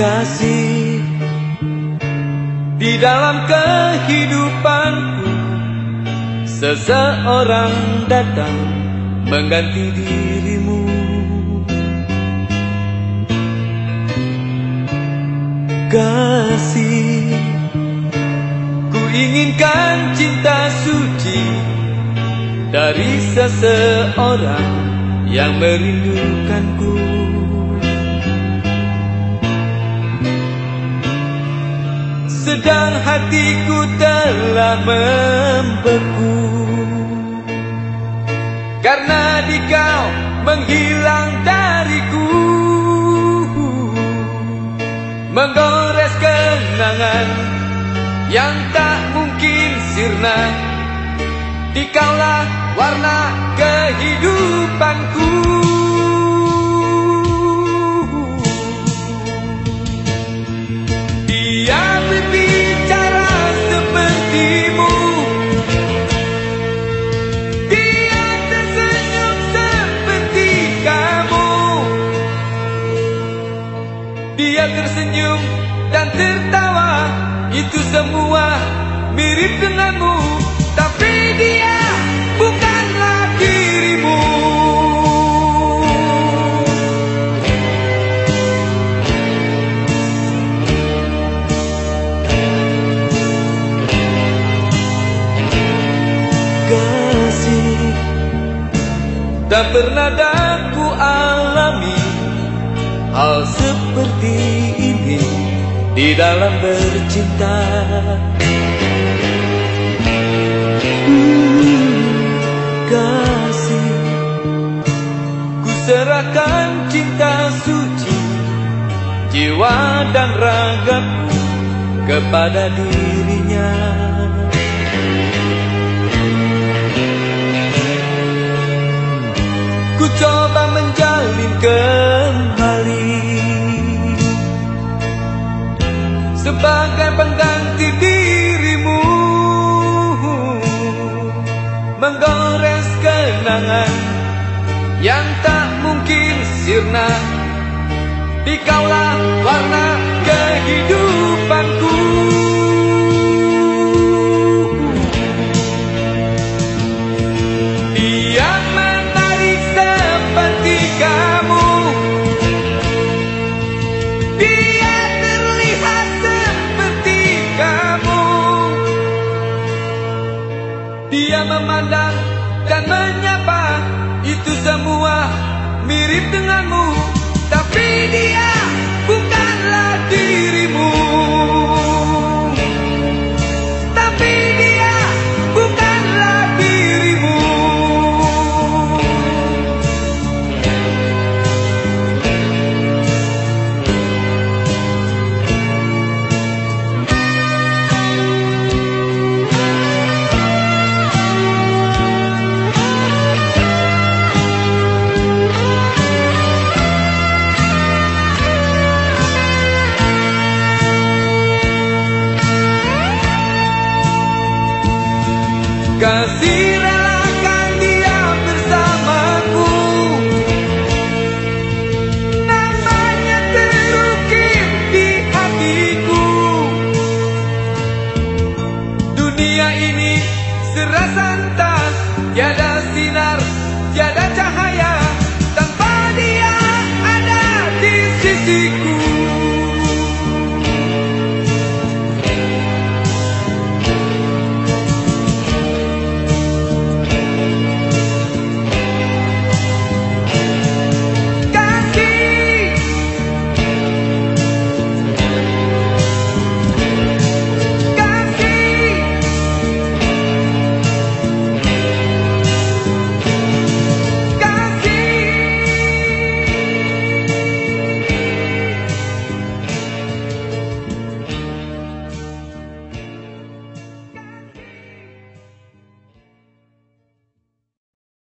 kasih di dalam kehidupanku seseorang datang mengganti dirimu. Kasih ku inginkan cinta suci dari seseorang yang merindukanku Sedang hatiku telah membeku. Karena di kau menghilang dariku. Menggores kenangan yang tak mungkin sirna. Dikaulah warna kehidupanku Itu semua mirip denganmu Tapi dia bukanlah dirimu. Kasih Tak pernah daku alami Hal seperti ini Di dalam bercinta. Kasih Ku serahkan cinta suci Jiwa dan ragaku kepada dirinya Sebagai pengganti dirimu. Menggores kenangan Yang tak mungkin sirna. Dikaulah warna kehidupanku Dia memandang dan menyapa Itu semua mirip denganmu. Tapi dia Gembira dia bersamaku. Namanya terukir di hatiku. Dunia ini serasa entah Tiada sinar, tiada cahaya. Tanpa dia ada di sisiku.